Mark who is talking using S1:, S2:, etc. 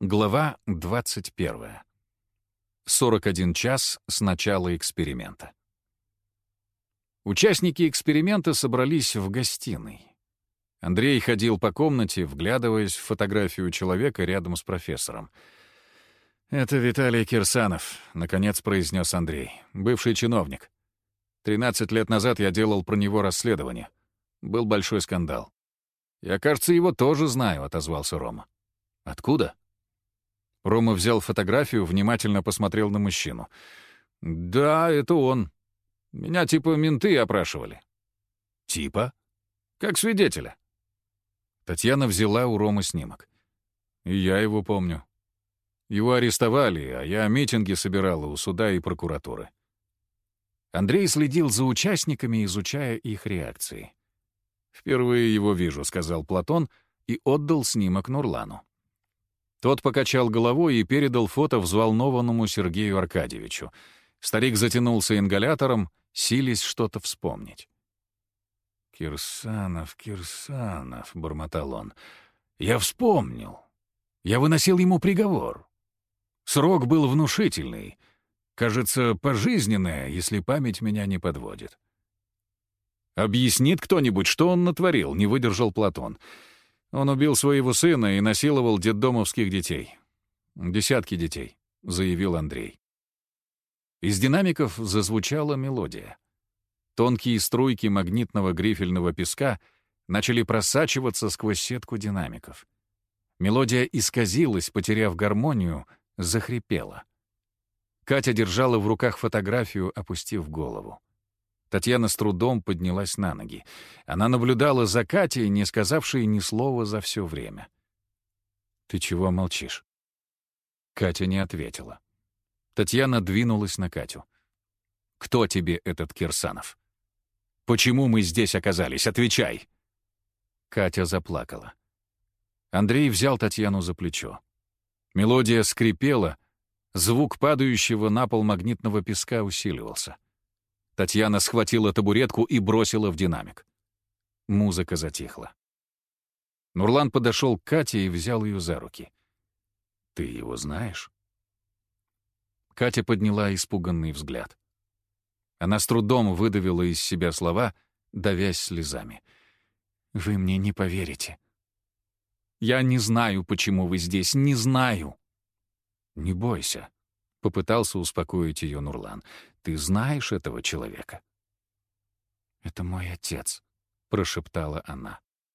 S1: Глава 21. 41 час с начала эксперимента. Участники эксперимента собрались в гостиной. Андрей ходил по комнате, вглядываясь в фотографию человека рядом с профессором. «Это Виталий Кирсанов», — наконец произнес Андрей, бывший чиновник. «13 лет назад я делал про него расследование. Был большой скандал». «Я, кажется, его тоже знаю», — отозвался Рома. «Откуда?» Рома взял фотографию, внимательно посмотрел на мужчину. «Да, это он. Меня типа менты опрашивали». «Типа?» «Как свидетеля». Татьяна взяла у Ромы снимок. И я его помню. Его арестовали, а я митинги собирала у суда и прокуратуры. Андрей следил за участниками, изучая их реакции. «Впервые его вижу», — сказал Платон и отдал снимок Нурлану. Тот покачал головой и передал фото взволнованному Сергею Аркадьевичу. Старик затянулся ингалятором, сились что-то вспомнить. «Кирсанов, Кирсанов», — бормотал он. «Я вспомнил. Я выносил ему приговор. Срок был внушительный. Кажется, пожизненное, если память меня не подводит». «Объяснит кто-нибудь, что он натворил?» — не выдержал Платон. «Платон». Он убил своего сына и насиловал детдомовских детей. Десятки детей, заявил Андрей. Из динамиков зазвучала мелодия. Тонкие струйки магнитного грифельного песка начали просачиваться сквозь сетку динамиков. Мелодия исказилась, потеряв гармонию, захрипела. Катя держала в руках фотографию, опустив голову. Татьяна с трудом поднялась на ноги. Она наблюдала за Катей, не сказавшей ни слова за все время. «Ты чего молчишь?» Катя не ответила. Татьяна двинулась на Катю. «Кто тебе этот Кирсанов? Почему мы здесь оказались? Отвечай!» Катя заплакала. Андрей взял Татьяну за плечо. Мелодия скрипела, звук падающего на пол магнитного песка усиливался. Татьяна схватила табуретку и бросила в динамик. Музыка затихла. Нурлан подошел к Кате и взял ее за руки. «Ты его знаешь?» Катя подняла испуганный взгляд. Она с трудом выдавила из себя слова, давясь слезами. «Вы мне не поверите. Я не знаю, почему вы здесь, не знаю». «Не бойся», — попытался успокоить ее Нурлан. Ты знаешь этого человека?» «Это мой отец», — прошептала она.